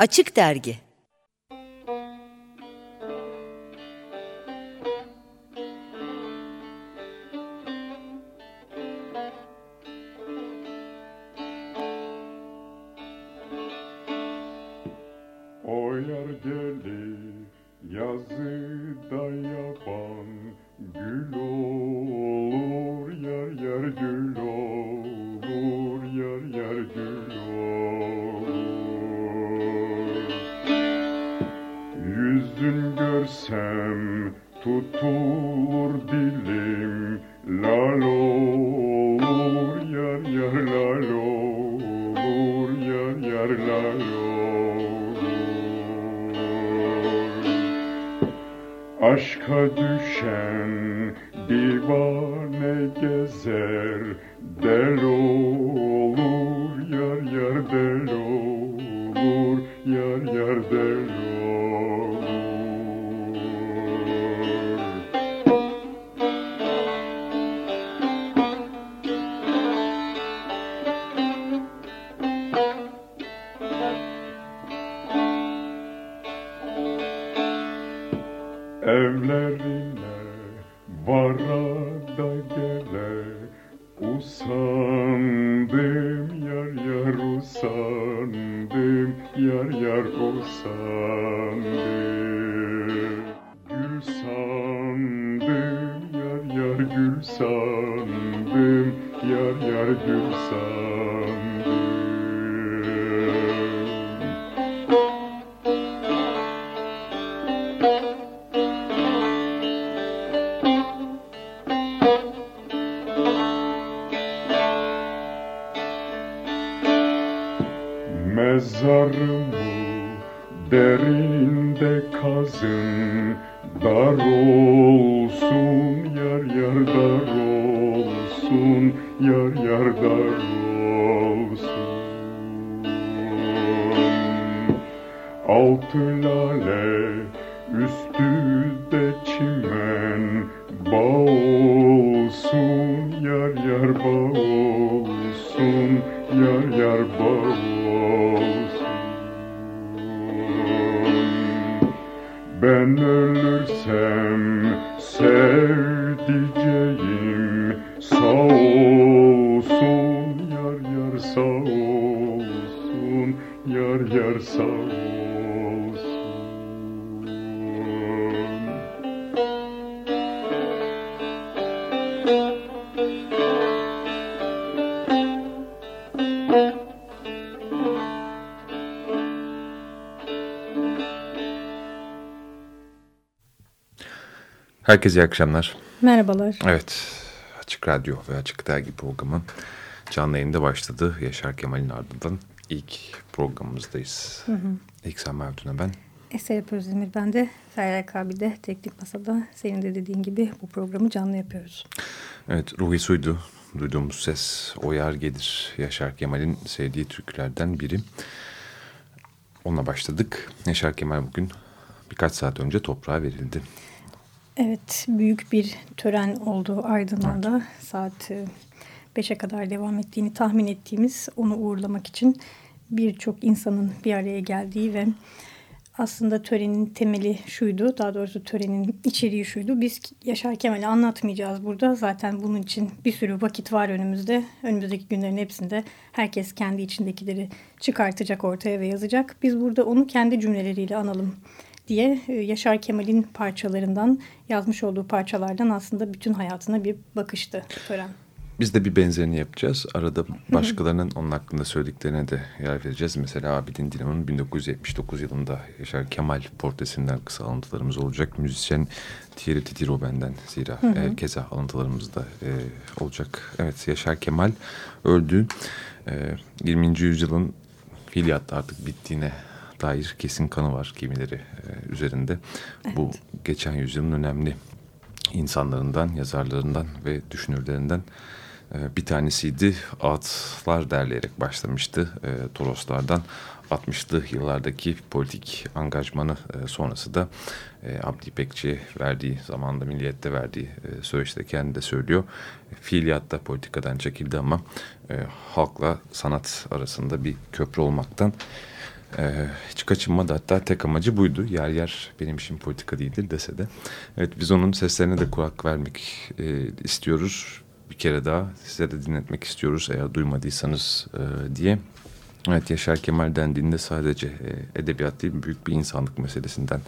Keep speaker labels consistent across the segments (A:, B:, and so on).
A: Açık Dergi
B: Yar yar
C: Herkese iyi akşamlar.
D: Merhabalar.
C: Evet, Açık Radyo ve Açık Dergi programı canlı yayında başladı. Yaşar Kemal'in ardından ilk programımızdayız. Hı hı. İlk sen Mevdun'a ben.
D: Eser Özdemir ben de Feryal Kabi'de Teknik Masa'da senin de dediğin gibi bu programı canlı yapıyoruz.
C: Evet, Ruhi Suydu. Duyduğumuz ses O Yer Gelir. Yaşar Kemal'in sevdiği türkülerden biri. Onunla başladık. Yaşar Kemal bugün birkaç saat önce toprağa verildi.
D: Evet, büyük bir tören oldu ardından da saat 5'e kadar devam ettiğini tahmin ettiğimiz onu uğurlamak için birçok insanın bir araya geldiği ve aslında törenin temeli şuydu, daha doğrusu törenin içeriği şuydu. Biz Yaşar Kemal'i anlatmayacağız burada. Zaten bunun için bir sürü vakit var önümüzde. Önümüzdeki günlerin hepsinde herkes kendi içindekileri çıkartacak ortaya ve yazacak. Biz burada onu kendi cümleleriyle analım diye Yaşar Kemal'in parçalarından yazmış olduğu parçalardan aslında bütün hayatına bir bakıştı tören.
C: Biz de bir benzerini yapacağız. Arada başkalarının onun hakkında söylediklerine de yer vereceğiz. Mesela Abidin Dinamo'nun 1979 yılında Yaşar Kemal portresinden kısa alıntılarımız olacak. Müzisyen Thierry Titi benden zira hı hı. E, keza alıntılarımız da e, olacak. Evet Yaşar Kemal öldü. E, 20. yüzyılın fiiliyatta artık bittiğine dair kesin kanı var kimileri e, üzerinde. Evet. Bu geçen yüzyılın önemli insanlarından, yazarlarından ve düşünürlerinden e, bir tanesiydi. Ağıtlar derleyerek başlamıştı e, Toroslardan. 60'lı yıllardaki politik angajmanı e, sonrası da e, Abdi İpekçi'ye verdiği zamanda milliyette verdiği e, söyleşte kendi de söylüyor. E, fiiliyatta politikadan çekildi ama e, halkla sanat arasında bir köprü olmaktan Ee, hiç kaçınmadı hatta tek amacı buydu. Yer yer benim işim politika değildir dese de. Evet biz onun seslerine de kulak vermek e, istiyoruz. Bir kere daha size de dinletmek istiyoruz eğer duymadıysanız e, diye. Evet Yaşar Kemal dendiğinde sadece e, edebiyat değil büyük bir insanlık meselesinden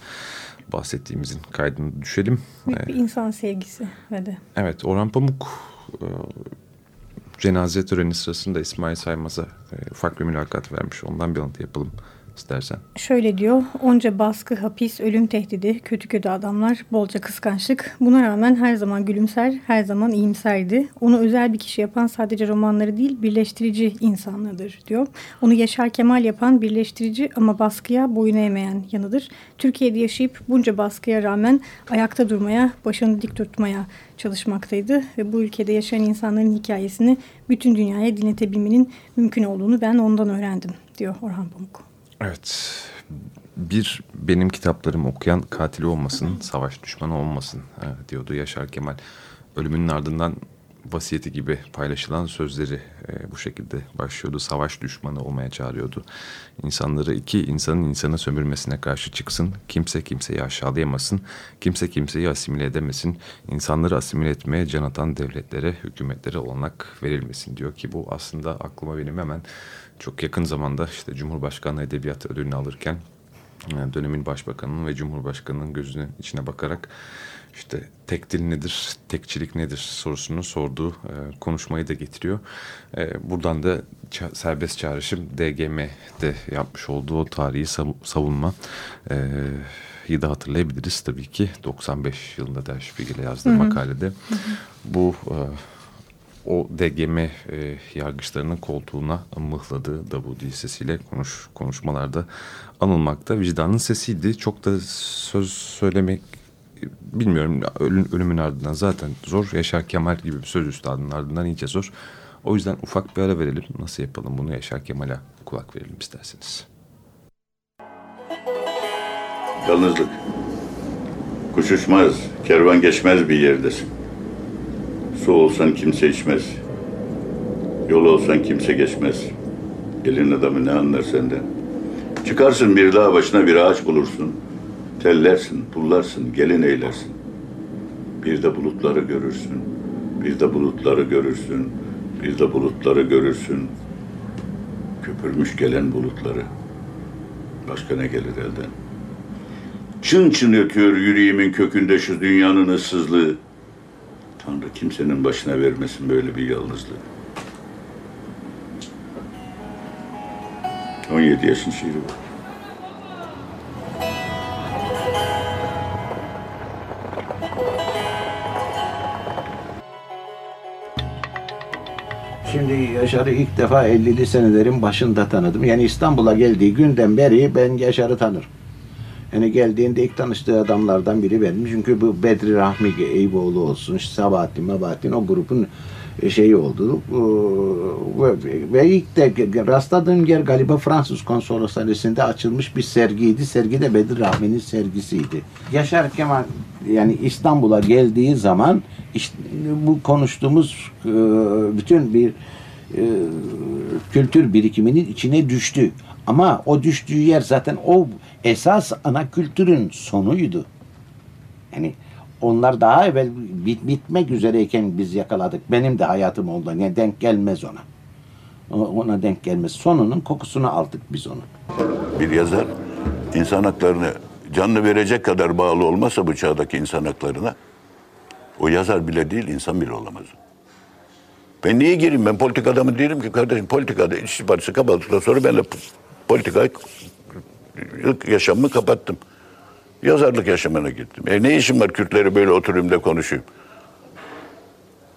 C: bahsettiğimizin kaydını düşelim.
D: Büyük bir insan sevgisi ve de.
C: Evet Orhan Pamuk e, cenaze töreni sırasında İsmail Saymaz'a e, ufak bir mülakat vermiş. Ondan bir alıntı yapalım istersen.
D: Şöyle diyor, onca baskı, hapis, ölüm tehdidi, kötü kötü adamlar, bolca kıskançlık. Buna rağmen her zaman gülümser, her zaman iyimserdi. Onu özel bir kişi yapan sadece romanları değil, birleştirici insanlığıdır diyor. Onu Yaşar Kemal yapan birleştirici ama baskıya boyun eğmeyen yanıdır. Türkiye'de yaşayıp bunca baskıya rağmen ayakta durmaya, başını dik tutmaya çalışmaktaydı. Ve bu ülkede yaşayan insanların hikayesini bütün dünyaya dinletebilmenin mümkün olduğunu ben ondan öğrendim diyor Orhan Pamuk.
C: Evet. Bir benim kitaplarımı okuyan katili olmasın, savaş düşmanı olmasın e, diyordu Yaşar Kemal. Ölümünün ardından vasiyeti gibi paylaşılan sözleri e, bu şekilde başlıyordu. Savaş düşmanı olmaya çağırıyordu. İnsanları iki insanın insanı sömürmesine karşı çıksın. Kimse kimseyi aşağılayamasın. Kimse kimseyi asimile edemesin. İnsanları asimile etmeye can atan devletlere, hükümetlere olanak verilmesin diyor ki bu aslında aklıma benim hemen çok yakın zamanda işte Cumhurbaşkanlığı Edebiyat Ödülünü alırken e, dönemin başbakanının ve cumhurbaşkanının gözünün içine bakarak işte tek dil nedir, tekçilik nedir sorusunu sorduğu e, konuşmayı da getiriyor. E, buradan da ça serbest çağrışım DGM'de yapmış olduğu o tarihi sav savunma e, da hatırlayabiliriz tabii ki 95 yılında Der Spiegel'e yazdığı hı hı. makalede. Hı hı. Bu e, o DGM e, yargıçlarının koltuğuna mıhladığı Davudi sesiyle konuş, konuşmalarda anılmakta. Vicdanın sesiydi. Çok da söz söylemek bilmiyorum ölüm, ölümün ardından zaten zor. Yaşar Kemal gibi bir söz üstadının ardından iyice zor. O yüzden ufak bir ara verelim. Nasıl yapalım bunu Yaşar Kemal'e kulak verelim isterseniz.
A: Yalnızlık. Kuş uçmaz, kervan geçmez bir yerdesin. Su olsan kimse içmez. Yol olsan kimse geçmez. Elin adamı ne anlar senden? Çıkarsın bir dağ başına bir ağaç bulursun. Tellersin, pullarsın, gelin eylersin. Bir de bulutları görürsün. Bir de bulutları görürsün. Bir de bulutları görürsün. Köpürmüş gelen bulutları. Başka ne gelir elden? Çın çın ötüyor yüreğimin kökünde şu dünyanın ıssızlığı. Tanrı kimsenin başına vermesin böyle bir yalnızlığı. 17 yaşın şiiri bu.
E: Şimdi Yaşar'ı ilk defa 50'li senelerin başında tanıdım. Yani İstanbul'a geldiği günden beri ben Yaşar'ı tanırım. Yani geldiğinde ilk tanıştığı adamlardan biri benim. Çünkü bu Bedri Rahmi Eyüboğlu olsun, Sabahattin, Mabahattin o grubun e, şeyi oldu. Ve, ilk de rastladığım yer galiba Fransız konsoloshanesinde açılmış bir sergiydi. Sergi de Bedir Rahmi'nin sergisiydi. Yaşar Kemal yani İstanbul'a geldiği zaman işte bu konuştuğumuz e, bütün bir e, kültür birikiminin içine düştü. Ama o düştüğü yer zaten o esas ana kültürün sonuydu. Yani onlar daha evvel bit, bitmek üzereyken biz yakaladık. Benim de hayatım oldu. Yani denk gelmez ona. Ona denk gelmez. Sonunun kokusunu aldık biz onu.
A: Bir yazar insan haklarını canlı verecek kadar bağlı olmasa bu çağdaki insan haklarına o yazar bile değil insan bile olamaz. Ben niye gireyim? Ben politik adamı değilim ki kardeşim. Politikada İşçi Partisi kapattıktan sonra ben de politika yaşamımı kapattım. Yazarlık yaşamına gittim. E ne işim var Kürtleri böyle oturayım da konuşayım.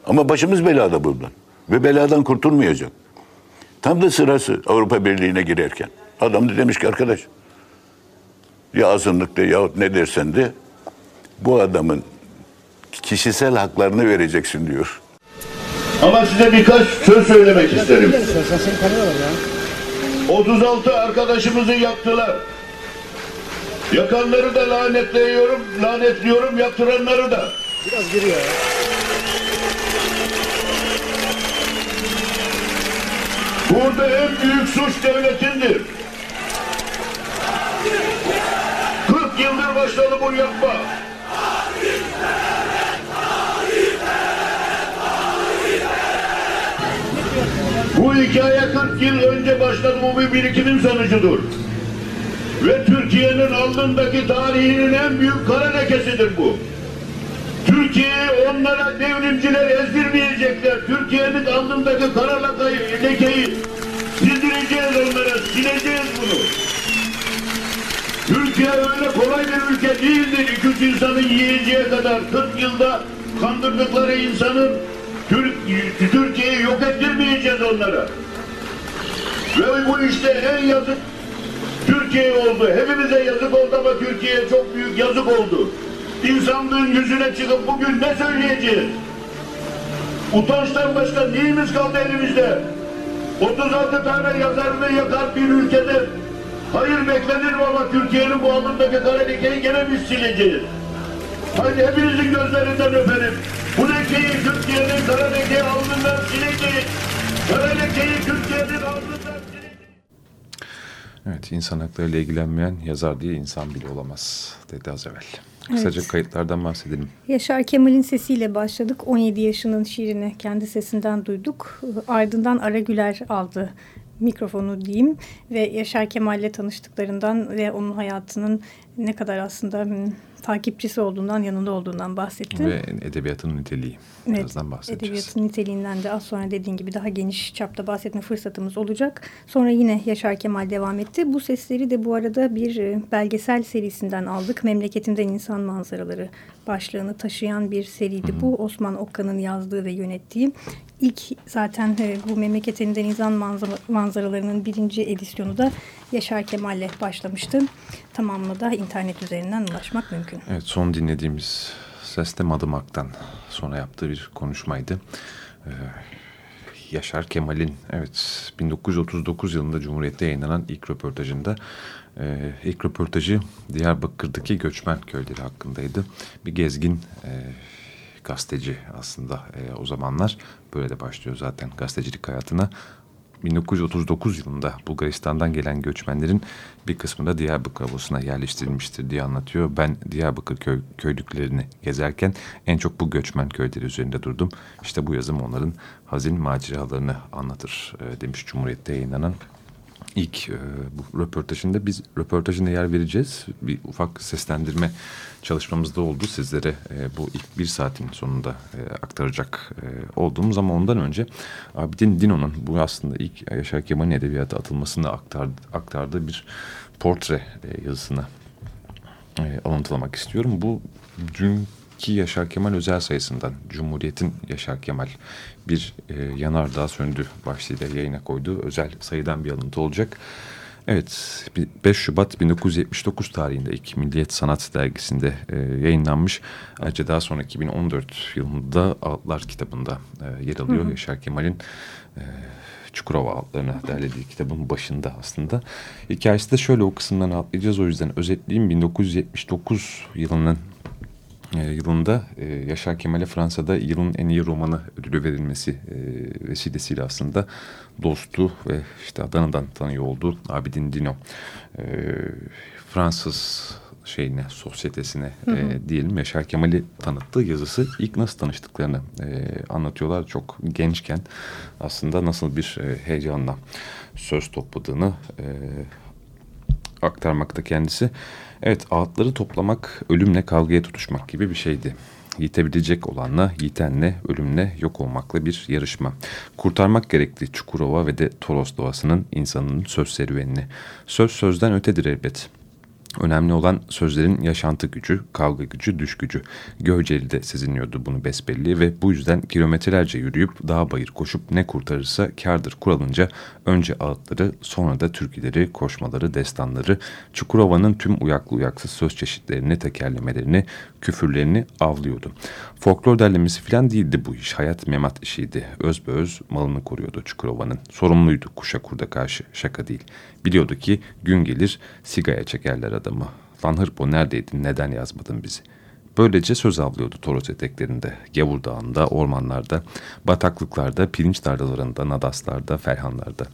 A: Ama başımız belada bundan. Ve beladan kurtulmayacak. Tam da sırası Avrupa Birliği'ne girerken. Adam da demiş ki arkadaş ya azınlıkta yahut ne dersen de bu adamın kişisel haklarını vereceksin diyor. Ama size birkaç söz söylemek isterim. 36 arkadaşımızı yaktılar. Yakanları da lanetliyorum, lanetliyorum, yaktıranları da. Biraz giriyor ya. Burada en büyük suç devletindir. 40 yıldır başladı bu yapma. Bu hikaye 40 yıl önce başladı bu bir birikimin sonucudur. Ve Türkiye'nin alnındaki tarihinin en büyük kara lekesidir bu. Türkiye'yi onlara devrimciler ezdirmeyecekler. Değişikliklerin alnındaki kara lakayı, lekeyi sildireceğiz onlara, sileceğiz bunu. Türkiye öyle kolay bir ülke değildir. İki üç insanın yiyeceği kadar 40 yılda kandırdıkları insanın Türkiye'yi yok ettirmeyeceğiz onlara. Ve bu işte en yazık Türkiye oldu. Hepimize yazık oldu ama Türkiye'ye çok büyük yazık oldu. İnsanlığın yüzüne çıkıp bugün ne söyleyeceğiz? Utançtan başka neyimiz kaldı elimizde? 36 tane yazarını yakar bir ülkede hayır beklenir mi ama Türkiye'nin bu alnındaki kara lekeyi gene biz sileceğiz. Haydi hepinizin gözlerinden öperim. Bu lekeyi Türkiye'nin kara lekeyi alnından sileceğiz. Kara lekeyi Türkiye'nin alnından.
C: Evet, insan haklarıyla ilgilenmeyen yazar diye insan bile olamaz dedi az evvel. Kısaca
D: Evet.
C: kayıtlardan bahsedelim.
D: Yaşar Kemal'in sesiyle başladık. 17 yaşının şiirini kendi sesinden duyduk. Ardından Ara Güler aldı mikrofonu diyeyim ve Yaşar Kemal'le tanıştıklarından ve onun hayatının ne kadar aslında hmm, takipçisi olduğundan, yanında olduğundan bahsetti.
C: Ve edebiyatın niteliği.
D: Evet,
C: Birazdan bahsedeceğiz.
D: Edebiyatın niteliğinden de az sonra dediğin gibi daha geniş çapta bahsetme fırsatımız olacak. Sonra yine Yaşar Kemal devam etti. Bu sesleri de bu arada bir e, belgesel serisinden aldık. Memleketimden İnsan Manzaraları başlığını taşıyan bir seriydi bu. Osman Okka'nın yazdığı ve yönettiği. İlk zaten e, bu Memleketimden İnsan Manzara- Manzaralarının birinci edisyonu da Yaşar Kemal'le başlamıştı. Tamamını da internet üzerinden ulaşmak mümkün.
C: Evet, son dinlediğimiz ses de Madımak'tan sonra yaptığı bir konuşmaydı. Ee, Yaşar Kemal'in evet 1939 yılında Cumhuriyet'te yayınlanan ilk röportajında e, ilk röportajı Diyarbakır'daki göçmen köyleri hakkındaydı. Bir gezgin e, gazeteci aslında e, o zamanlar böyle de başlıyor zaten gazetecilik hayatına. 1939 yılında Bulgaristan'dan gelen göçmenlerin bir kısmı da Diyarbakır Ovası'na yerleştirilmiştir diye anlatıyor. Ben Diyarbakır köy, köylüklerini gezerken en çok bu göçmen köyleri üzerinde durdum. İşte bu yazım onların hazin maceralarını anlatır e, demiş Cumhuriyet'te yayınlanan ilk e, bu röportajında biz röportajına yer vereceğiz. Bir ufak seslendirme çalışmamız da oldu. Sizlere e, bu ilk bir saatin sonunda e, aktaracak e, olduğumuz ama ondan önce Abidin Dino'nun bu aslında ilk Yaşar Kemal'in edebiyata atılmasını aktardı, aktardığı bir portre e, yazısını e, alıntılamak istiyorum. Bu dünkü Yaşar Kemal özel sayısından Cumhuriyet'in Yaşar Kemal bir e, yanardağ söndü başlığıyla yayına koyduğu özel sayıdan bir alıntı olacak. Evet 5 Şubat 1979 tarihinde ilk Milliyet Sanat dergisinde e, yayınlanmış. Ayrıca daha sonra 2014 yılında Ağıtlar kitabında e, yer alıyor. Yaşar Kemal'in e, Çukurova adlarını derlediği kitabın başında aslında. Hikayesi de şöyle o kısımdan atlayacağız o yüzden özetleyeyim. 1979 yılının yılında e, Yaşar Kemal'e Fransa'da yılın en iyi romanı ödülü verilmesi e, vesilesiyle aslında dostu ve işte Adana'dan tanıyor olduğu Abidin Dino e, Fransız şeyine, sosyetesine e, diyelim Yaşar Kemal'i tanıttığı yazısı ilk nasıl tanıştıklarını e, anlatıyorlar. Çok gençken aslında nasıl bir e, heyecanla söz topladığını e, aktarmakta kendisi. Evet ağıtları toplamak ölümle kavgaya tutuşmak gibi bir şeydi. Yitebilecek olanla, yitenle, ölümle yok olmakla bir yarışma. Kurtarmak gerekti Çukurova ve de Toros doğasının insanının söz serüvenini. Söz sözden ötedir elbet. Önemli olan sözlerin yaşantı gücü, kavga gücü, düş gücü. Göceli'de sezinliyordu bunu besbelli ve bu yüzden kilometrelerce yürüyüp dağ bayır koşup ne kurtarırsa kardır kuralınca önce ağıtları sonra da türküleri, koşmaları, destanları, Çukurova'nın tüm uyaklı uyaksız söz çeşitlerini, tekerlemelerini, küfürlerini avlıyordu. Folklor derlemesi falan değildi bu iş. Hayat memat işiydi. Özbeöz malını koruyordu Çukurova'nın. Sorumluydu kuşa kurda karşı. Şaka değil. Biliyordu ki gün gelir sigaya çekerler adamı. Lan hırpo neredeydin neden yazmadın bizi? Böylece söz avlıyordu Toros eteklerinde, Gavur Dağı'nda, ormanlarda, bataklıklarda, pirinç tarlalarında, nadaslarda, ferhanlarda.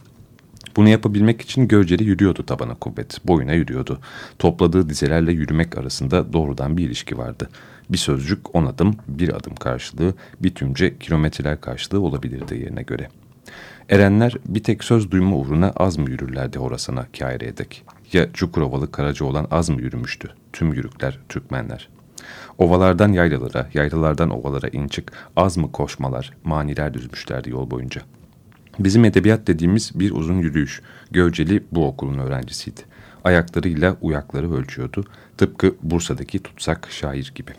C: Bunu yapabilmek için Göceli yürüyordu tabana kuvvet, boyuna yürüyordu. Topladığı dizelerle yürümek arasında doğrudan bir ilişki vardı. Bir sözcük on adım, bir adım karşılığı, bir tümce kilometreler karşılığı olabilirdi yerine göre. Erenler bir tek söz duyma uğruna az mı yürürlerdi Horasan'a Kaire'ye dek? Ya Çukurovalı Karaca olan az mı yürümüştü? Tüm yürükler, Türkmenler. Ovalardan yaylalara, yaylalardan ovalara in çık, az mı koşmalar, maniler düzmüşlerdi yol boyunca. Bizim edebiyat dediğimiz bir uzun yürüyüş. Göceli bu okulun öğrencisiydi. Ayaklarıyla uyakları ölçüyordu. Tıpkı Bursa'daki tutsak şair gibi.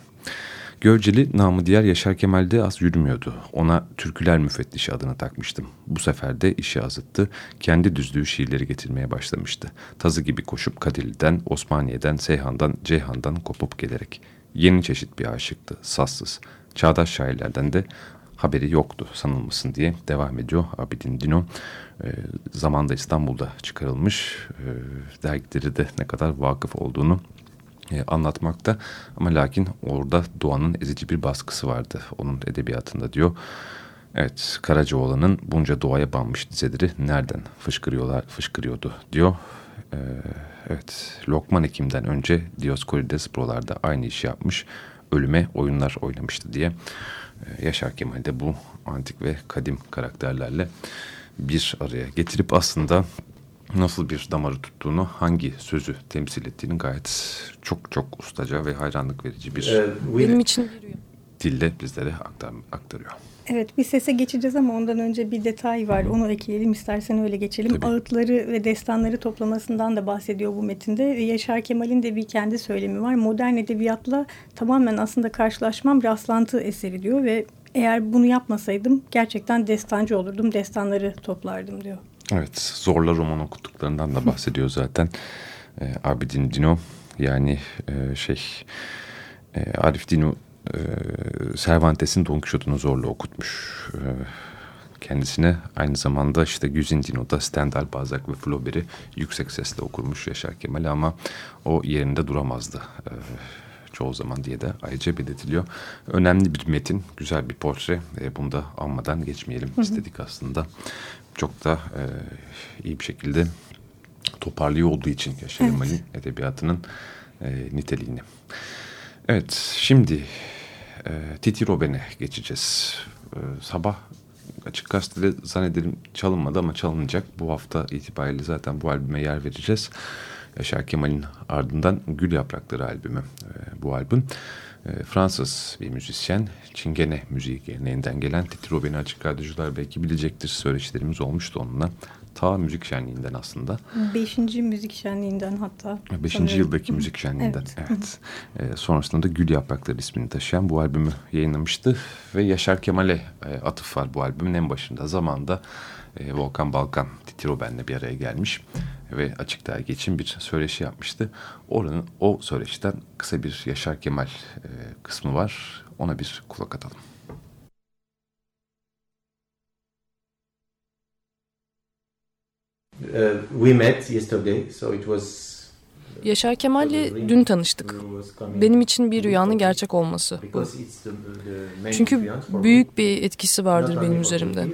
C: Gölceli namı diğer Yaşar Kemal'de az yürümüyordu. Ona Türküler Müfettişi adını takmıştım. Bu sefer de işi azıttı. Kendi düzdüğü şiirleri getirmeye başlamıştı. Tazı gibi koşup Kadirli'den, Osmaniye'den, Seyhan'dan, Ceyhan'dan kopup gelerek. Yeni çeşit bir aşıktı, sassız. Çağdaş şairlerden de haberi yoktu sanılmasın diye devam ediyor Abidin Dino. E, zamanda İstanbul'da çıkarılmış e, dergileri de ne kadar vakıf olduğunu e, anlatmakta. Ama lakin orada doğanın ezici bir baskısı vardı onun edebiyatında diyor. Evet Karacaoğlan'ın bunca doğaya banmış dizeleri nereden fışkırıyorlar, fışkırıyordu diyor. Ee, evet Lokman Ekim'den önce Dioskorides buralarda aynı işi yapmış. Ölüme oyunlar oynamıştı diye. Ee, Yaşar Kemal de bu antik ve kadim karakterlerle bir araya getirip aslında nasıl bir damarı tuttuğunu, hangi sözü temsil ettiğini gayet çok çok ustaca ve hayranlık verici bir
F: Benim için
C: dille bizlere aktar, aktarıyor.
D: Evet bir sese geçeceğiz ama ondan önce bir detay var. Onu ekleyelim istersen öyle geçelim.
C: Tabii.
D: Ağıtları ve destanları toplamasından da bahsediyor bu metinde. Yaşar Kemal'in de bir kendi söylemi var. Modern edebiyatla tamamen aslında karşılaşmam rastlantı eseri diyor ve eğer bunu yapmasaydım gerçekten destancı olurdum. Destanları toplardım diyor.
C: Evet, Zorla roman okuttuklarından da bahsediyor zaten. E, Abidin Dino yani e, şey e, Arif Dino e, Cervantes'in Don Quixote'unu zorla okutmuş. E, kendisine aynı zamanda işte Güzin Dino'da Stendhal, Balzac ve Flaubert'i yüksek sesle okurmuş Yaşar Kemal ama o yerinde duramazdı. E, çoğu zaman diye de ayrıca belirtiliyor. Önemli bir metin, güzel bir portre. E, bunu da anmadan geçmeyelim istedik aslında. Çok da e, iyi bir şekilde toparlıyor olduğu için Yaşar
D: Evet.
C: Edebiyatının e, niteliğini. Evet, şimdi e, Titi Robben'e geçeceğiz. E, sabah açık gazetede zannederim çalınmadı ama çalınacak. Bu hafta itibariyle zaten bu albüme yer vereceğiz. Yaşar Kemal'in ardından Gül Yaprakları albümü e, bu albüm. E, Fransız bir müzisyen, Çingene müziği geleneğinden gelen Titi Robben'i açık radyocular belki bilecektir. Söyleşilerimiz olmuştu onunla. Ta müzik şenliğinden aslında.
D: Beşinci müzik şenliğinden hatta.
C: Beşinci
D: sanıyorum.
C: yıldaki müzik şenliğinden.
D: Evet.
C: Evet. Ee, sonrasında da Gül Yaprakları ismini taşıyan bu albümü yayınlamıştı. Ve Yaşar Kemal'e e, atıf var bu albümün en başında. Zamanında e, Volkan Balkan, Titi Robben'le bir araya gelmiş. Ve Açık Dergi için bir söyleşi yapmıştı. Oranın, o söyleşiden kısa bir Yaşar Kemal e, kısmı var. Ona bir kulak atalım.
G: Uh, we met yesterday, so it was.
F: Yaşar Kemal'le dün tanıştık. Benim için bir rüyanın gerçek olması bu. Çünkü büyük bir etkisi vardır benim üzerimde.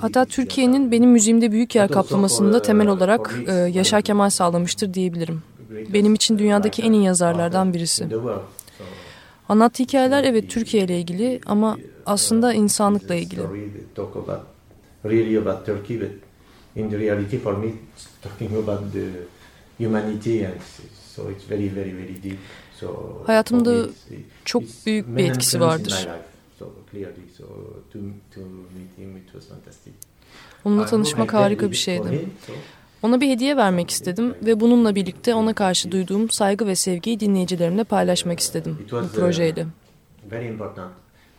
F: Hatta Türkiye'nin benim müziğimde büyük yer kaplamasında
G: uh,
F: temel olarak e, Yaşar Kemal sağlamıştır diyebilirim. Benim için dünyadaki en iyi yazarlardan birisi. Anlattığı hikayeler evet Türkiye ile ilgili ama aslında insanlıkla ilgili.
G: İn the reality for me, it's talking about the humanity, and it's- so it's very, very, very deep. So
F: Hayatımda
G: me, it's-
F: çok
G: it's
F: büyük bir etkisi vardır.
G: So clearly, so to to meet him, it was fantastic.
F: Onunla tanışmak harika bir şeydi. Ona bir hediye vermek istedim ve bununla birlikte ona karşı duyduğum saygı ve sevgiyi dinleyicilerimle paylaşmak istedim bu
G: uh,
F: projeyle.
G: very important.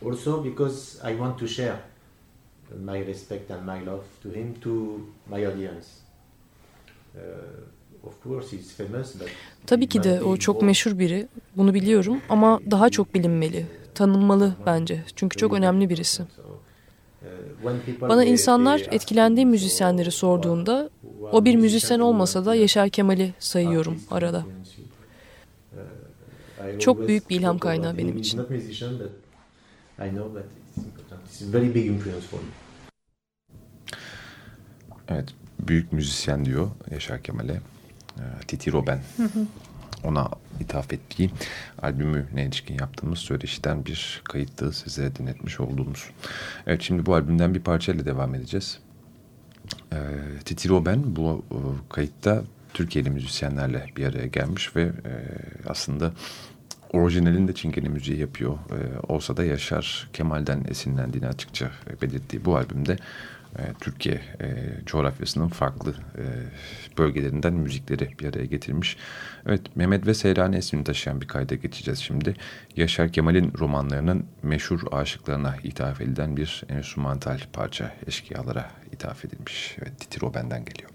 G: Also because I want to share my respect and my love to him to my audience. Uh, of course he's famous but
F: Tabii ki de o çok meşhur biri. Bunu biliyorum ama daha çok bilinmeli. Tanınmalı bence. Çünkü çok önemli birisi.
G: Uh,
F: Bana insanlar
G: me,
F: müzisyenleri
G: so,
F: sorduğunda o bir müzisyen olmasa da Yaşar Kemal'i sayıyorum arada.
G: Uh,
F: Çok büyük bir ilham kaynağı benim için.
G: I know that It's a very big influence for me.
C: Evet, büyük müzisyen diyor Yaşar Kemal'e. Ee, Titi Roben. Ona ithaf ettiği albümüne ilişkin yaptığımız söyleşiden bir kayıttı size dinletmiş olduğumuz. Evet şimdi bu albümden bir parçayla devam edeceğiz. Ee, Titi Roben bu e, kayıtta Türkiye'li müzisyenlerle bir araya gelmiş ve e, aslında orijinalinde Çingene müziği yapıyor. E, olsa da Yaşar Kemal'den esinlendiğini açıkça belirttiği bu albümde e, Türkiye e, coğrafyasının farklı e, bölgelerinden müzikleri bir araya getirmiş. Evet Mehmet ve Seyrani ismini taşıyan bir kayda geçeceğiz şimdi. Yaşar Kemal'in romanlarının meşhur aşıklarına ithaf edilen bir enstrümantal parça eşkıyalara ithaf edilmiş. Evet Titi Roben'den geliyor.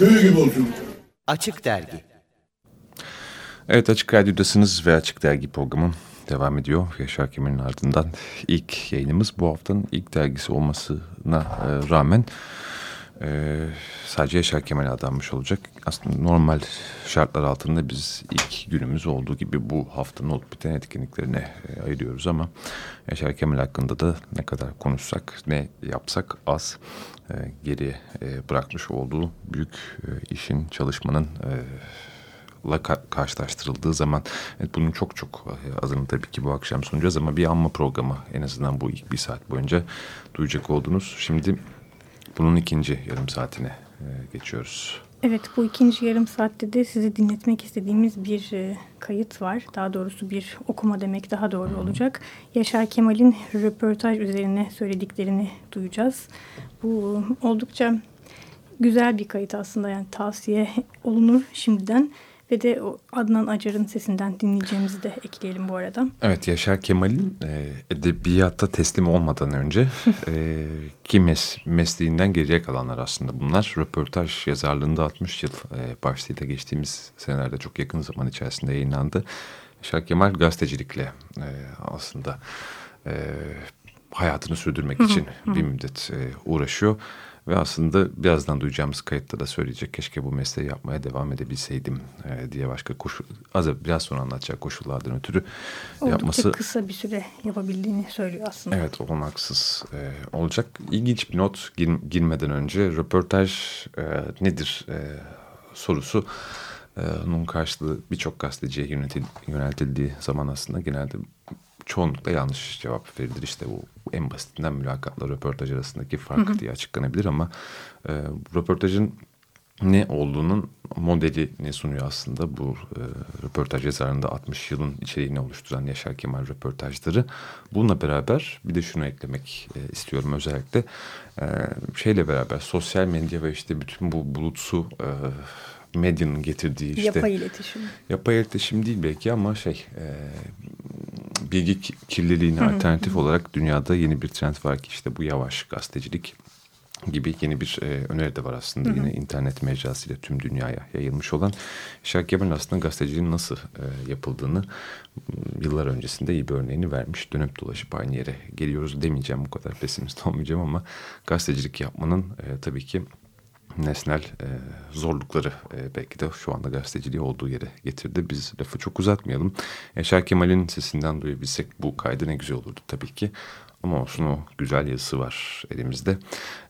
H: Köyü gibi olsun.
I: Açık Dergi
C: Evet Açık Radyo'dasınız ve Açık Dergi programı devam ediyor. Yaşar Kemal'in ardından ilk yayınımız bu haftanın ilk dergisi olmasına e, rağmen e, sadece Yaşar Kemal'e adanmış olacak. Aslında normal şartlar altında biz ilk günümüz olduğu gibi bu haftanın olup biten etkinliklerine e, ayırıyoruz ama Yaşar Kemal hakkında da ne kadar konuşsak ne yapsak az e, geriye e, bırakmış olduğu büyük e, işin çalışmanın e, la ka- karşılaştırıldığı zaman evet, bunun çok çok e, azını tabii ki bu akşam sunacağız ama bir anma programı en azından bu ilk bir saat boyunca duyacak oldunuz. Şimdi bunun ikinci yarım saatine e, geçiyoruz.
D: Evet bu ikinci yarım saatte de sizi dinletmek istediğimiz bir e, kayıt var. Daha doğrusu bir okuma demek daha doğru olacak. Yaşar Kemal'in röportaj üzerine söylediklerini duyacağız. Bu oldukça güzel bir kayıt aslında yani tavsiye olunur şimdiden. Ve de o Adnan Acar'ın sesinden dinleyeceğimizi de ekleyelim bu arada.
C: Evet Yaşar Kemal'in e, edebiyatta teslim olmadan önce e, ki mes mesleğinden geriye kalanlar aslında bunlar. Röportaj yazarlığında 60 yıl e, başlığıyla geçtiğimiz senelerde çok yakın zaman içerisinde yayınlandı. Yaşar Kemal gazetecilikle e, aslında e, hayatını sürdürmek için bir müddet e, uğraşıyor. Ve aslında birazdan duyacağımız kayıtta da söyleyecek keşke bu mesleği yapmaya devam edebilseydim e, diye başka koşul az biraz sonra anlatacak koşullardan ötürü
D: Oldukça
C: yapması
D: kısa bir süre yapabildiğini söylüyor aslında.
C: evet olanaksız e, olacak. İlginç bir not gir, girmeden önce röportaj e, nedir e, sorusu e, onun karşılığı birçok gazeteciye yöneltildiği zaman aslında genelde çoğunlukla yanlış cevap verilir. İşte bu en basitinden mülakatla röportaj arasındaki fark
D: Hı hı.
C: diye açıklanabilir ama e, röportajın ne olduğunun modelini sunuyor aslında bu e, röportaj yazarında 60 yılın içeriğini oluşturan Yaşar Kemal röportajları. Bununla beraber bir de şunu eklemek e, istiyorum özellikle. E, şeyle beraber sosyal medya ve işte bütün bu bulutsu e, medyanın getirdiği işte...
D: Yapay iletişim.
C: Yapay iletişim değil belki ama şey e, bilgi ki- kirliliğine alternatif olarak dünyada yeni bir trend var ki işte bu yavaş gazetecilik gibi yeni bir e, öneri de var aslında.
D: Hı hı.
C: Yine internet mecrasıyla tüm dünyaya yayılmış olan Şark Kemal aslında gazeteciliğin nasıl e, yapıldığını m, yıllar öncesinde iyi bir örneğini vermiş. Dönüp dolaşıp aynı yere geliyoruz demeyeceğim bu kadar pesimist olmayacağım ama gazetecilik yapmanın e, tabii ki nesnel e, zorlukları e, belki de şu anda gazeteciliği olduğu yere getirdi. Biz lafı çok uzatmayalım. Yaşar Kemal'in sesinden duyabilsek bu kaydı ne güzel olurdu tabii ki. Ama olsun o güzel yazısı var elimizde.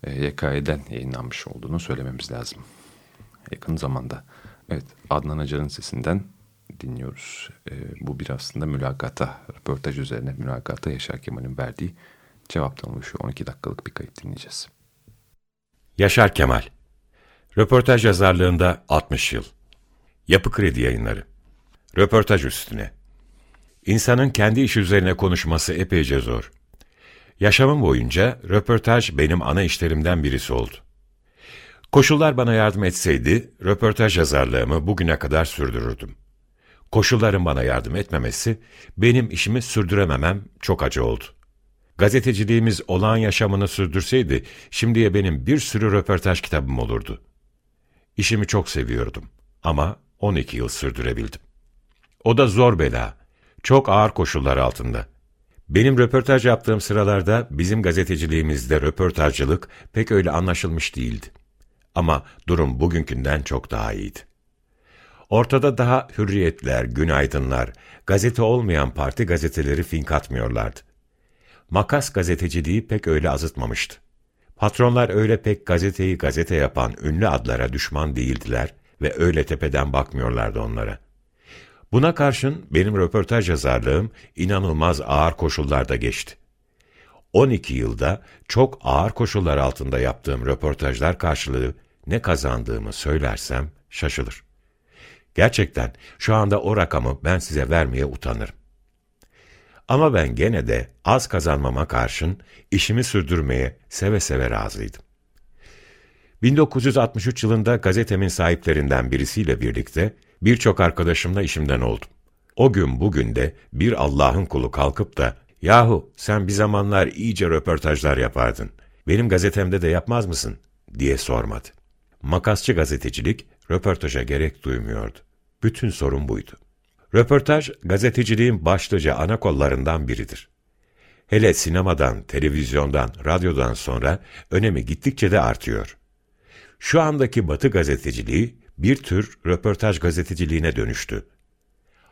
C: E, YK'den yayınlanmış olduğunu söylememiz lazım. Yakın zamanda. Evet Adnan Acar'ın sesinden dinliyoruz. E, bu bir aslında mülakata, röportaj üzerine mülakata Yaşar Kemal'in verdiği cevaptan oluşuyor. 12 dakikalık bir kayıt dinleyeceğiz.
J: Yaşar Kemal Röportaj yazarlığında 60 yıl Yapı Kredi Yayınları Röportaj üstüne İnsanın kendi iş üzerine konuşması epeyce zor. Yaşamım boyunca röportaj benim ana işlerimden birisi oldu. Koşullar bana yardım etseydi, röportaj yazarlığımı bugüne kadar sürdürürdüm. Koşulların bana yardım etmemesi, benim işimi sürdürememem çok acı oldu. Gazeteciliğimiz olağan yaşamını sürdürseydi, şimdiye benim bir sürü röportaj kitabım olurdu. İşimi çok seviyordum ama 12 yıl sürdürebildim. O da zor bela, çok ağır koşullar altında. Benim röportaj yaptığım sıralarda bizim gazeteciliğimizde röportajcılık pek öyle anlaşılmış değildi. Ama durum bugünkünden çok daha iyiydi. Ortada daha hürriyetler, günaydınlar, gazete olmayan parti gazeteleri fink atmıyorlardı. Makas gazeteciliği pek öyle azıtmamıştı. Patronlar öyle pek gazeteyi gazete yapan ünlü adlara düşman değildiler ve öyle tepeden bakmıyorlardı onlara. Buna karşın benim röportaj yazarlığım inanılmaz ağır koşullarda geçti. 12 yılda çok ağır koşullar altında yaptığım röportajlar karşılığı ne kazandığımı söylersem şaşılır. Gerçekten şu anda o rakamı ben size vermeye utanırım. Ama ben gene de az kazanmama karşın işimi sürdürmeye seve seve razıydım. 1963 yılında gazetemin sahiplerinden birisiyle birlikte birçok arkadaşımla işimden oldum. O gün bugün de bir Allah'ın kulu kalkıp da yahu sen bir zamanlar iyice röportajlar yapardın. Benim gazetemde de yapmaz mısın diye sormadı. Makasçı gazetecilik röportaja gerek duymuyordu. Bütün sorun buydu. Röportaj gazeteciliğin başlıca ana kollarından biridir. Hele sinemadan, televizyondan, radyodan sonra önemi gittikçe de artıyor. Şu andaki Batı gazeteciliği bir tür röportaj gazeteciliğine dönüştü.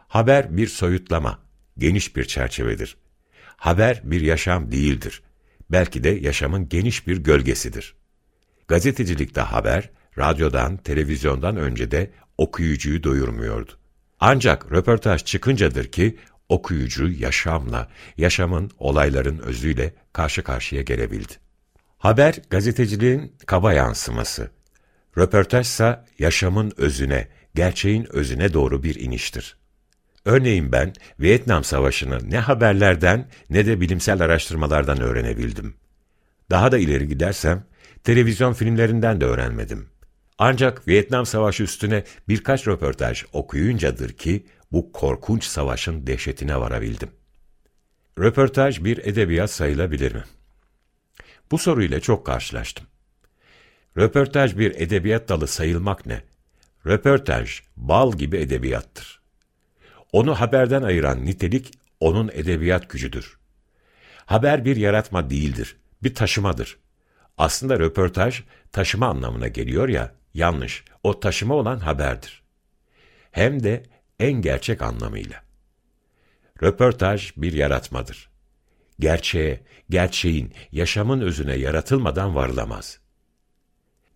J: Haber bir soyutlama, geniş bir çerçevedir. Haber bir yaşam değildir. Belki de yaşamın geniş bir gölgesidir. Gazetecilikte haber, radyodan, televizyondan önce de okuyucuyu doyurmuyordu. Ancak röportaj çıkıncadır ki okuyucu yaşamla, yaşamın, olayların özüyle karşı karşıya gelebildi. Haber gazeteciliğin kaba yansıması. Röportajsa yaşamın özüne, gerçeğin özüne doğru bir iniştir. Örneğin ben Vietnam Savaşı'nı ne haberlerden ne de bilimsel araştırmalardan öğrenebildim. Daha da ileri gidersem televizyon filmlerinden de öğrenmedim. Ancak Vietnam Savaşı üstüne birkaç röportaj okuyuncadır ki bu korkunç savaşın dehşetine varabildim. Röportaj bir edebiyat sayılabilir mi? Bu soruyla çok karşılaştım. Röportaj bir edebiyat dalı sayılmak ne? Röportaj bal gibi edebiyattır. Onu haberden ayıran nitelik onun edebiyat gücüdür. Haber bir yaratma değildir, bir taşımadır. Aslında röportaj taşıma anlamına geliyor ya, yanlış. O taşıma olan haberdir. Hem de en gerçek anlamıyla. Röportaj bir yaratmadır. Gerçeğe, gerçeğin, yaşamın özüne yaratılmadan varılamaz.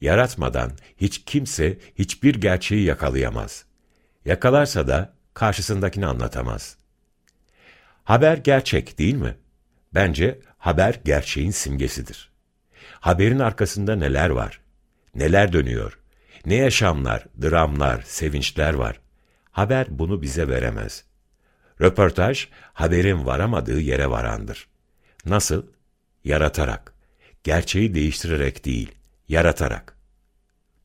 J: Yaratmadan hiç kimse hiçbir gerçeği yakalayamaz. Yakalarsa da karşısındakini anlatamaz. Haber gerçek değil mi? Bence haber gerçeğin simgesidir. Haberin arkasında neler var? Neler dönüyor? Ne yaşamlar, dramlar, sevinçler var? Haber bunu bize veremez. Röportaj, haberin varamadığı yere varandır. Nasıl? Yaratarak. Gerçeği değiştirerek değil, yaratarak.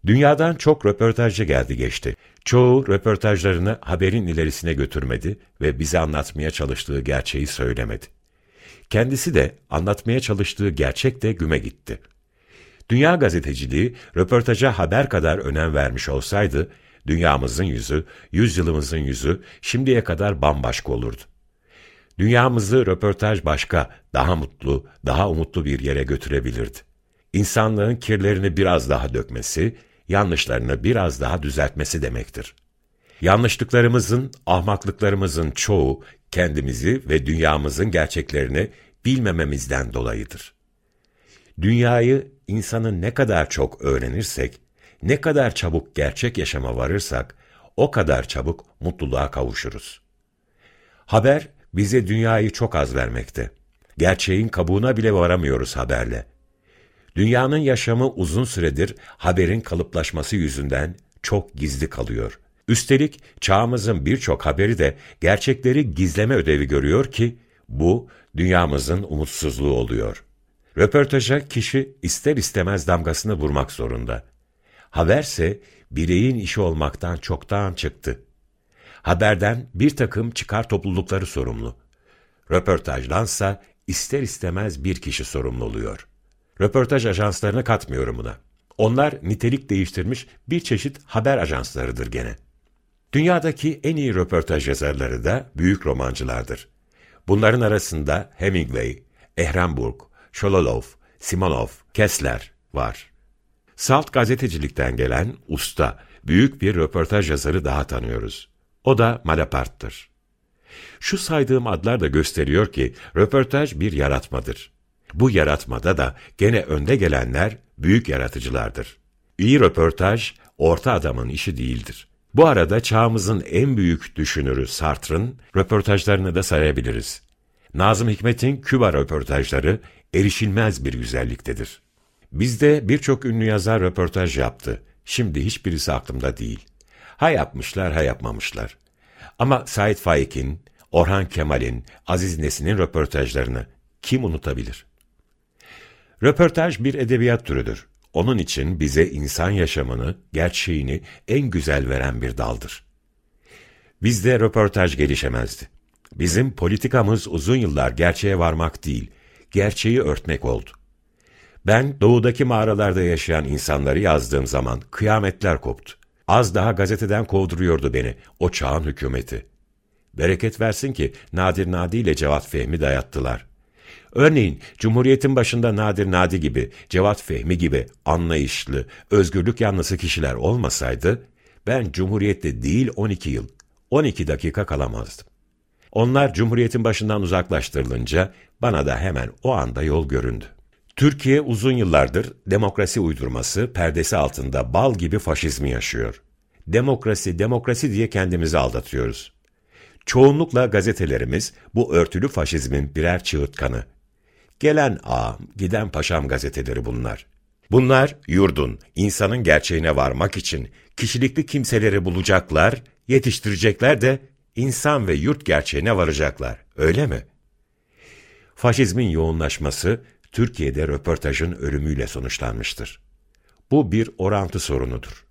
J: Dünyadan çok röportajcı geldi geçti. Çoğu röportajlarını haberin ilerisine götürmedi ve bize anlatmaya çalıştığı gerçeği söylemedi. Kendisi de anlatmaya çalıştığı gerçek de güme gitti. Dünya gazeteciliği röportaja haber kadar önem vermiş olsaydı, dünyamızın yüzü, yüzyılımızın yüzü şimdiye kadar bambaşka olurdu. Dünyamızı röportaj başka, daha mutlu, daha umutlu bir yere götürebilirdi. İnsanlığın kirlerini biraz daha dökmesi, yanlışlarını biraz daha düzeltmesi demektir. Yanlışlıklarımızın, ahmaklıklarımızın çoğu kendimizi ve dünyamızın gerçeklerini bilmememizden dolayıdır. Dünyayı insanın ne kadar çok öğrenirsek, ne kadar çabuk gerçek yaşama varırsak, o kadar çabuk mutluluğa kavuşuruz. Haber bize dünyayı çok az vermekte. Gerçeğin kabuğuna bile varamıyoruz haberle. Dünyanın yaşamı uzun süredir haberin kalıplaşması yüzünden çok gizli kalıyor. Üstelik çağımızın birçok haberi de gerçekleri gizleme ödevi görüyor ki bu dünyamızın umutsuzluğu oluyor. Röportaja kişi ister istemez damgasını vurmak zorunda. Haberse bireyin işi olmaktan çoktan çıktı. Haberden bir takım çıkar toplulukları sorumlu. Röportajdansa ister istemez bir kişi sorumlu oluyor. Röportaj ajanslarını katmıyorum buna. Onlar nitelik değiştirmiş bir çeşit haber ajanslarıdır gene. Dünyadaki en iyi röportaj yazarları da büyük romancılardır. Bunların arasında Hemingway, Ehrenburg, Shololov, Simonov, Kessler var. Salt gazetecilikten gelen usta, büyük bir röportaj yazarı daha tanıyoruz. O da Malaparte'dır. Şu saydığım adlar da gösteriyor ki röportaj bir yaratmadır. Bu yaratmada da gene önde gelenler büyük yaratıcılardır. İyi röportaj orta adamın işi değildir. Bu arada çağımızın en büyük düşünürü Sartre'ın röportajlarını da sayabiliriz. Nazım Hikmet'in Küba röportajları erişilmez bir güzelliktedir. Bizde birçok ünlü yazar röportaj yaptı. Şimdi hiçbirisi aklımda değil. Ha yapmışlar ha yapmamışlar. Ama Said Faik'in, Orhan Kemal'in, Aziz Nesin'in röportajlarını kim unutabilir? Röportaj bir edebiyat türüdür. Onun için bize insan yaşamını, gerçeğini en güzel veren bir daldır. Bizde röportaj gelişemezdi. Bizim politikamız uzun yıllar gerçeğe varmak değil, gerçeği örtmek oldu. Ben doğudaki mağaralarda yaşayan insanları yazdığım zaman kıyametler koptu. Az daha gazeteden kovduruyordu beni o çağın hükümeti. Bereket versin ki Nadir Nadi ile Cevat Fehmi dayattılar. Örneğin Cumhuriyet'in başında Nadir Nadi gibi, Cevat Fehmi gibi anlayışlı, özgürlük yanlısı kişiler olmasaydı, ben Cumhuriyet'te değil 12 yıl, 12 dakika kalamazdım. Onlar Cumhuriyet'in başından uzaklaştırılınca bana da hemen o anda yol göründü. Türkiye uzun yıllardır demokrasi uydurması perdesi altında bal gibi faşizmi yaşıyor. Demokrasi, demokrasi diye kendimizi aldatıyoruz. Çoğunlukla gazetelerimiz bu örtülü faşizmin birer çığırtkanı. Gelen ağam, giden paşam gazeteleri bunlar. Bunlar yurdun, insanın gerçeğine varmak için kişilikli kimseleri bulacaklar, yetiştirecekler de insan ve yurt gerçeğine varacaklar. Öyle mi? Faşizmin yoğunlaşması Türkiye'de röportajın ölümüyle sonuçlanmıştır. Bu bir orantı sorunudur.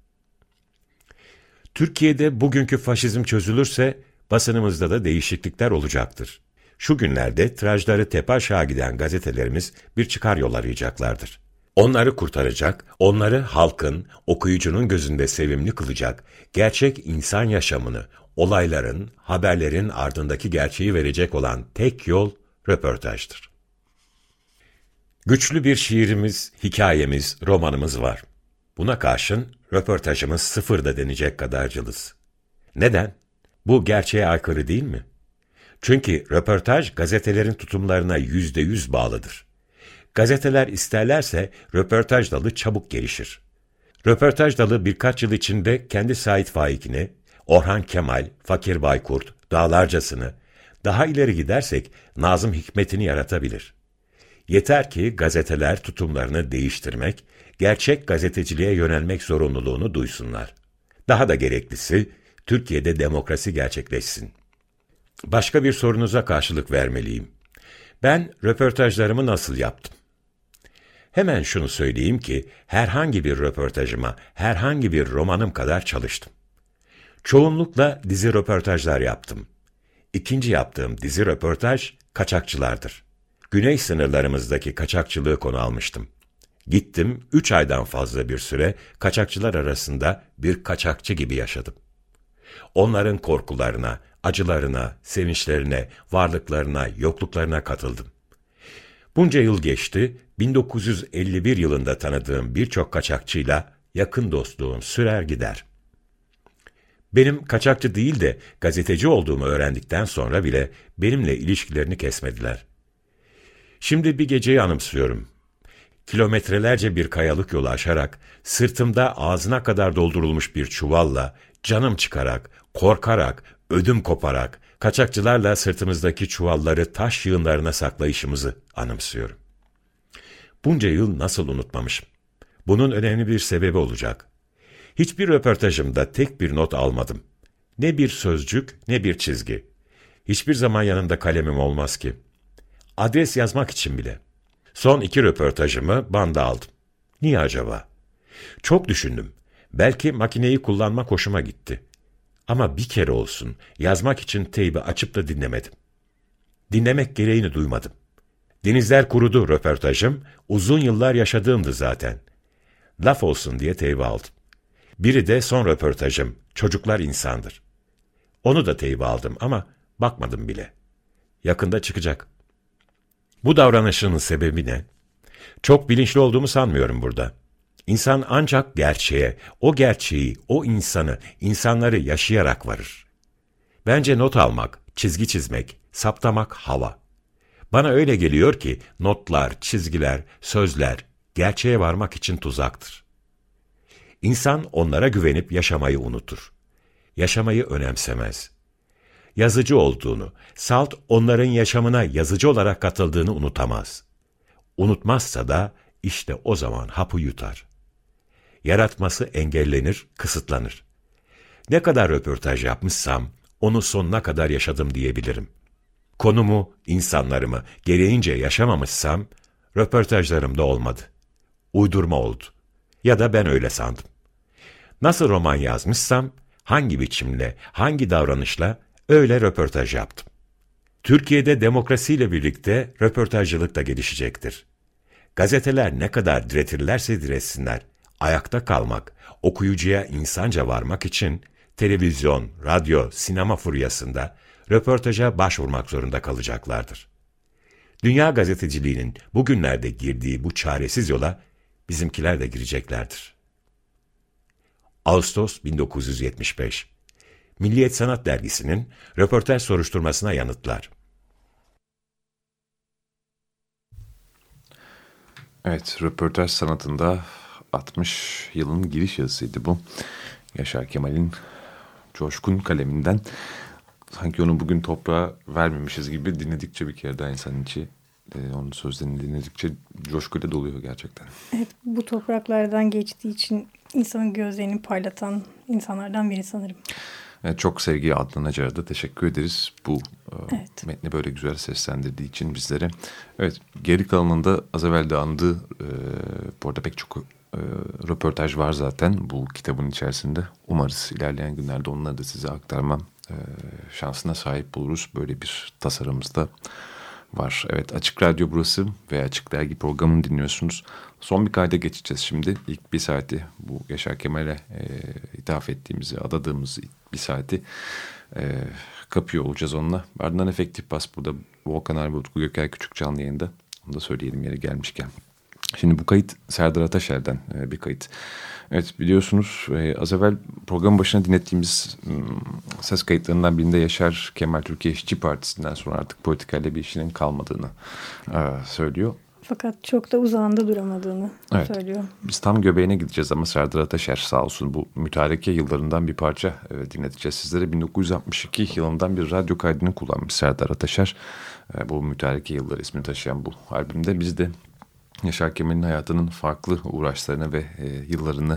J: Türkiye'de bugünkü faşizm çözülürse basınımızda da değişiklikler olacaktır. Şu günlerde tirajları tepe aşağı giden gazetelerimiz bir çıkar yol arayacaklardır. Onları kurtaracak, onları halkın, okuyucunun gözünde sevimli kılacak, gerçek insan yaşamını, olayların, haberlerin ardındaki gerçeği verecek olan tek yol röportajdır. Güçlü bir şiirimiz, hikayemiz, romanımız var. Buna karşın röportajımız sıfırda denecek kadar cılız. Neden? Bu gerçeğe aykırı değil mi? Çünkü röportaj gazetelerin tutumlarına yüzde yüz bağlıdır. Gazeteler isterlerse röportaj dalı çabuk gelişir. Röportaj dalı birkaç yıl içinde kendi Sait Faik'ini, Orhan Kemal, Fakir Baykurt, Dağlarcasını, daha ileri gidersek Nazım Hikmet'ini yaratabilir. Yeter ki gazeteler tutumlarını değiştirmek, gerçek gazeteciliğe yönelmek zorunluluğunu duysunlar. Daha da gereklisi, Türkiye'de demokrasi gerçekleşsin. Başka bir sorunuza karşılık vermeliyim. Ben röportajlarımı nasıl yaptım? Hemen şunu söyleyeyim ki herhangi bir röportajıma, herhangi bir romanım kadar çalıştım. Çoğunlukla dizi röportajlar yaptım. İkinci yaptığım dizi röportaj kaçakçılardır. Güney sınırlarımızdaki kaçakçılığı konu almıştım. Gittim, üç aydan fazla bir süre kaçakçılar arasında bir kaçakçı gibi yaşadım. Onların korkularına, acılarına, sevinçlerine, varlıklarına, yokluklarına katıldım. Bunca yıl geçti, 1951 yılında tanıdığım birçok kaçakçıyla yakın dostluğum sürer gider. Benim kaçakçı değil de gazeteci olduğumu öğrendikten sonra bile benimle ilişkilerini kesmediler. Şimdi bir geceyi anımsıyorum. Kilometrelerce bir kayalık yolu aşarak, sırtımda ağzına kadar doldurulmuş bir çuvalla, canım çıkarak, korkarak, ödüm koparak, kaçakçılarla sırtımızdaki çuvalları taş yığınlarına saklayışımızı anımsıyorum. Bunca yıl nasıl unutmamışım? Bunun önemli bir sebebi olacak. Hiçbir röportajımda tek bir not almadım. Ne bir sözcük, ne bir çizgi. Hiçbir zaman yanında kalemim olmaz ki. Adres yazmak için bile. Son iki röportajımı banda aldım. Niye acaba? Çok düşündüm. Belki makineyi kullanmak hoşuma gitti. Ama bir kere olsun yazmak için teybi açıp da dinlemedim. Dinlemek gereğini duymadım. Denizler kurudu röportajım, uzun yıllar yaşadığımdı zaten. Laf olsun diye teybi aldım. Biri de son röportajım, çocuklar insandır. Onu da teybi aldım ama bakmadım bile. Yakında çıkacak. Bu davranışının sebebi ne? Çok bilinçli olduğumu sanmıyorum burada. İnsan ancak gerçeğe, o gerçeği, o insanı, insanları yaşayarak varır. Bence not almak, çizgi çizmek, saptamak hava. Bana öyle geliyor ki notlar, çizgiler, sözler gerçeğe varmak için tuzaktır. İnsan onlara güvenip yaşamayı unutur. Yaşamayı önemsemez. Yazıcı olduğunu, salt onların yaşamına yazıcı olarak katıldığını unutamaz. Unutmazsa da işte o zaman hapı yutar. Yaratması engellenir, kısıtlanır. Ne kadar röportaj yapmışsam onu sonuna kadar yaşadım diyebilirim. Konumu, insanlarımı gereğince yaşamamışsam röportajlarımda olmadı. Uydurma oldu. Ya da ben öyle sandım. Nasıl roman yazmışsam, hangi biçimle, hangi davranışla öyle röportaj yaptım. Türkiye'de demokrasiyle birlikte röportajcılık da gelişecektir. Gazeteler ne kadar diretirlerse diretsinler, ayakta kalmak, okuyucuya insanca varmak için televizyon, radyo, sinema furyasında röportaja başvurmak zorunda kalacaklardır. Dünya gazeteciliğinin bugünlerde girdiği bu çaresiz yola bizimkiler de gireceklerdir. Ağustos 1975 Milliyet Sanat Dergisi'nin röportaj soruşturmasına yanıtlar.
C: Evet, röportaj sanatında 60 yılın giriş yazısıydı bu. Yaşar Kemal'in coşkun kaleminden sanki onu bugün toprağa vermemişiz gibi dinledikçe bir kere daha insanın içi e, onun sözlerini dinledikçe coşkuyla doluyor gerçekten.
D: Evet, bu topraklardan geçtiği için insanın gözlerini parlatan insanlardan biri sanırım.
C: Evet, çok sevgili Adnan Acar'a da teşekkür ederiz bu e,
D: Evet.
C: metni böyle güzel seslendirdiği için bizlere. Evet, geri kalanında az evvel de andığı e, bu arada pek çok e, röportaj var zaten bu kitabın içerisinde. Umarız ilerleyen günlerde onları da size aktarmam e, şansına sahip oluruz. Böyle bir tasarımımız da var. Evet Açık Radyo burası ve Açık Dergi programını dinliyorsunuz. Son bir kayda geçeceğiz şimdi. İlk bir saati bu Yaşar Kemal'e e, ithaf ettiğimizi, adadığımız bir saati e, kapıyor olacağız onunla. Ardından Efektif Bas burada Volkan Arba Utku Göker Küçük canlı yayında. Onu da söyleyelim yeri gelmişken. Şimdi bu kayıt Serdar Ataşer'den e, bir kayıt. Evet biliyorsunuz e, az evvel program başına dinlettiğimiz m, ses kayıtlarından birinde Yaşar Kemal Türkiye İşçi Partisi'nden sonra artık politikayla bir işinin kalmadığını e, söylüyor.
D: Fakat çok da uzağında duramadığını
C: Evet.
D: söylüyor.
C: Biz tam göbeğine gideceğiz ama Serdar Ataşer sağ olsun bu mütareke yıllarından bir parça e, dinleteceğiz sizlere. 1962 yılından bir radyo kaydını kullanmış Serdar Ataşer. E, bu mütareke yılları ismini taşıyan bu albümde biz de Yaşar Kemal'in hayatının farklı uğraşlarını ve e, yıllarını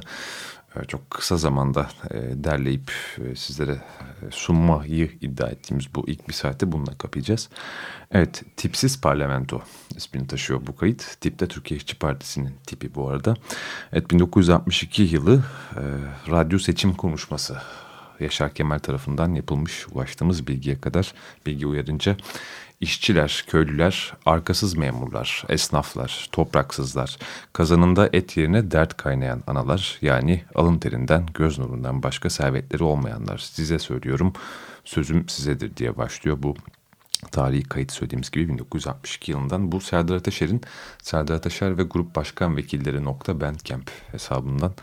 C: e, çok kısa zamanda e, derleyip e, sizlere sunmayı iddia ettiğimiz bu ilk bir saate bununla kapayacağız. Evet, Tipsiz Parlamento ismini taşıyor bu kayıt. Tip de Türkiye İşçi Partisi'nin tipi bu arada. Evet, 1962 yılı e, radyo seçim konuşması Yaşar Kemal tarafından yapılmış ulaştığımız bilgiye kadar bilgi uyarınca işçiler, köylüler, arkasız memurlar, esnaflar, topraksızlar, kazanında et yerine dert kaynayan analar yani alın terinden, göz nurundan başka servetleri olmayanlar size söylüyorum sözüm sizedir diye başlıyor bu tarihi kayıt söylediğimiz gibi 1962 yılından bu Serdar Ateşer'in Serdar Ateşer ve Grup Başkan Vekilleri nokta Bandcamp hesabından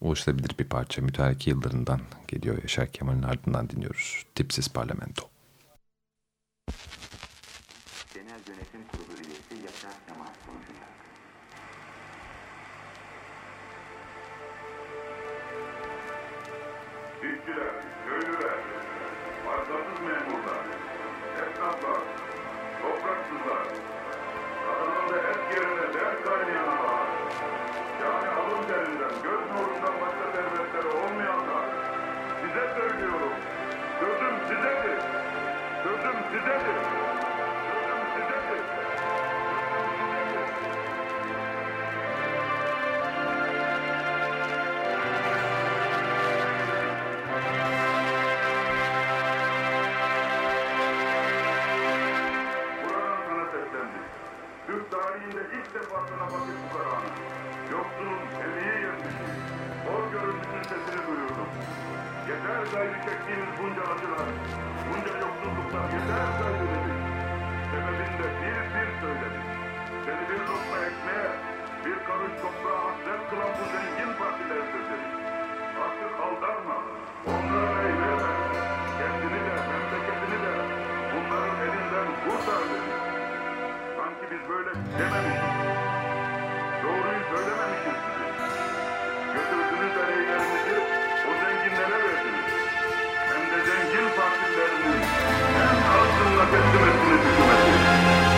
C: ulaşılabilir bir parça mütareke yıllarından geliyor Yaşar Kemal'in ardından dinliyoruz. Tipsiz Parlamento.
I: Genel
K: İşçiler, köylüler, markasız memurlar, esnaflar, topraksızlar, kazanında et yerine dert kaynayanlar, yani alın terinden, göz nurundan başka servetleri olmayanlar, size söylüyorum, sözüm sizedir, sözüm sizedir, Görüntüsün sesini duyurdum. Yeter gayrı çektiğimiz bunca acılar, bunca yoksulluklar yeter gayrı dedik. Sebebini bir bir söyledik. Seni bir lokma ekmeğe, bir karış toprağa hasret kılan bu zengin partilerdir dedik. Artık aldanma, onlara eyleme. Kendini de, memleketini de bunların elinden kurtar dedik. Sanki biz böyle dememişiz. Doğruyu söylememişiz Götürdünüz aleyhlerimizi o zenginlere verdiniz. Hem de zengin partilerinin en altınla teslim ettiniz.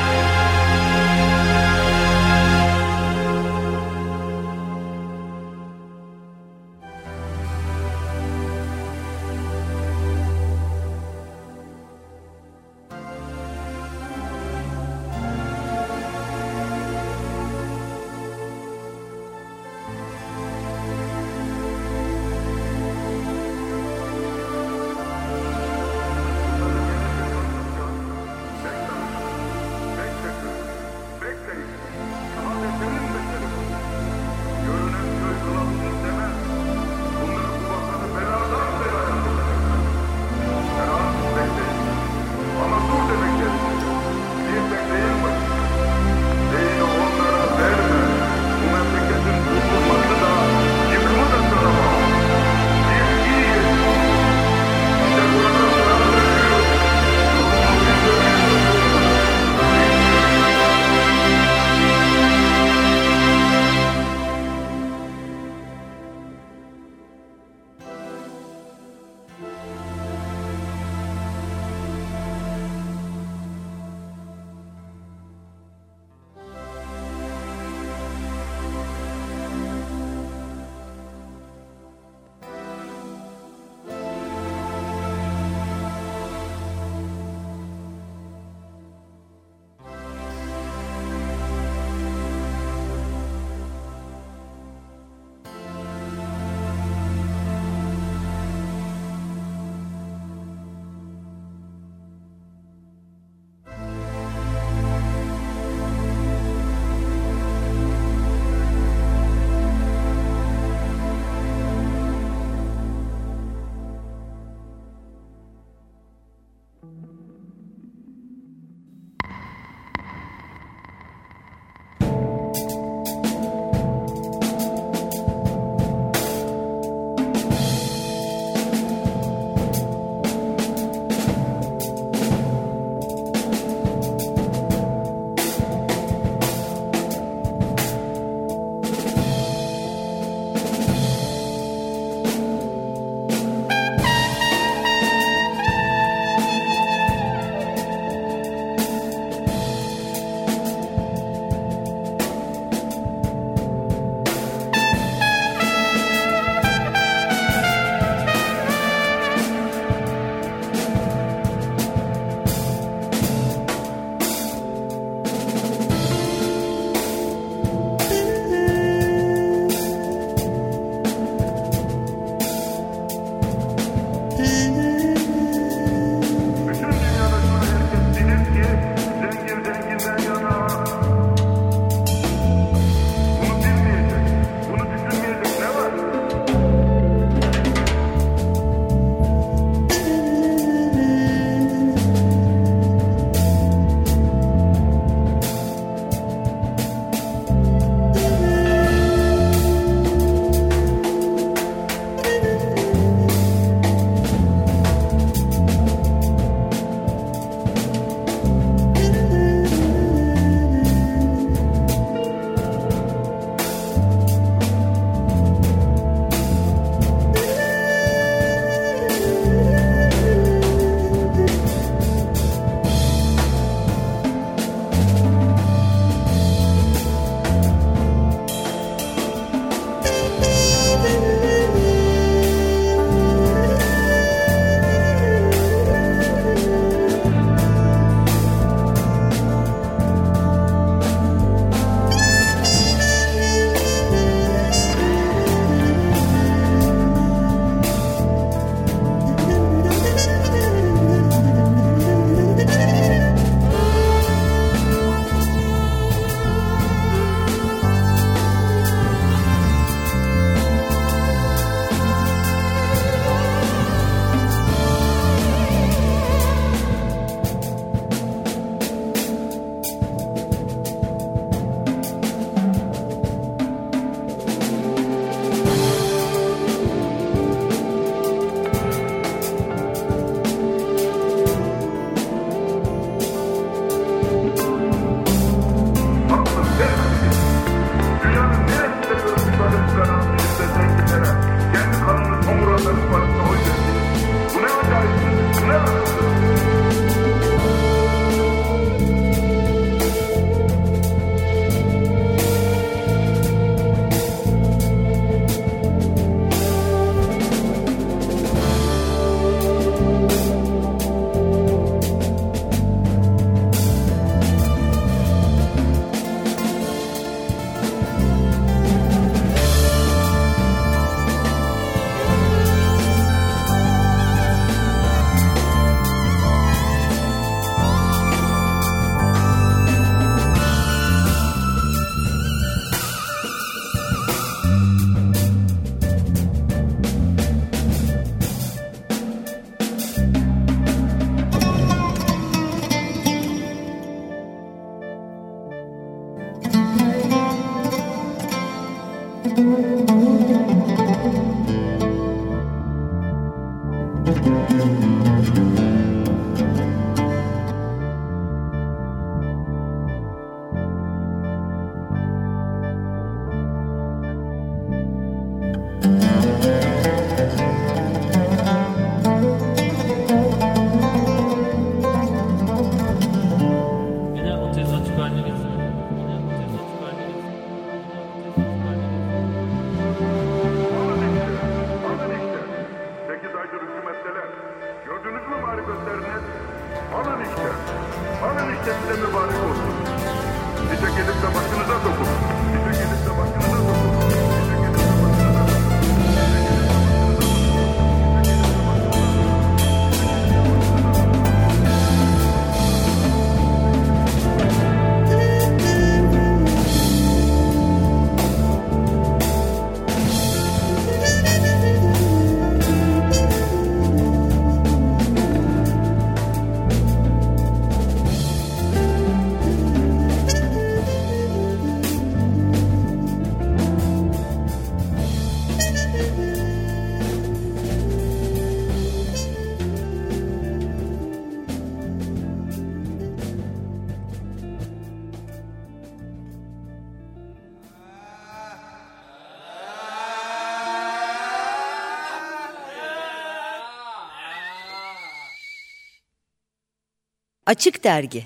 L: Açık Dergi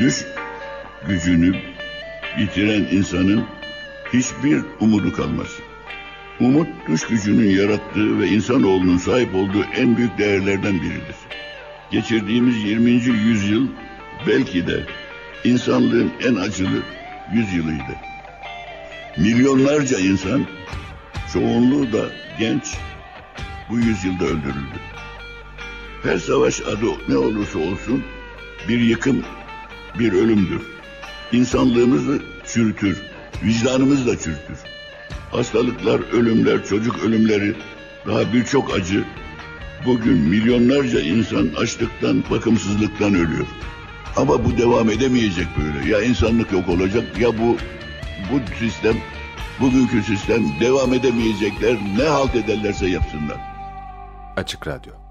H: Düş gücünü bitiren insanın hiçbir umudu kalmaz. Umut düş gücünün yarattığı ve insanoğlunun sahip olduğu en büyük değerlerden biridir. Geçirdiğimiz 20. yüzyıl belki de insanlığın en acılı yüzyılıydı. Milyonlarca insan, çoğunluğu da genç, bu yüzyılda öldürüldü. Her savaş adı ne olursa olsun bir yıkım, bir ölümdür. İnsanlığımızı çürütür, vicdanımızı da çürütür. Hastalıklar, ölümler, çocuk ölümleri, daha birçok acı. Bugün milyonlarca insan açlıktan, bakımsızlıktan ölüyor. Ama bu devam edemeyecek böyle. Ya insanlık yok olacak ya bu bu sistem, bugünkü sistem devam edemeyecekler. Ne halt ederlerse yapsınlar.
C: Açık Radyo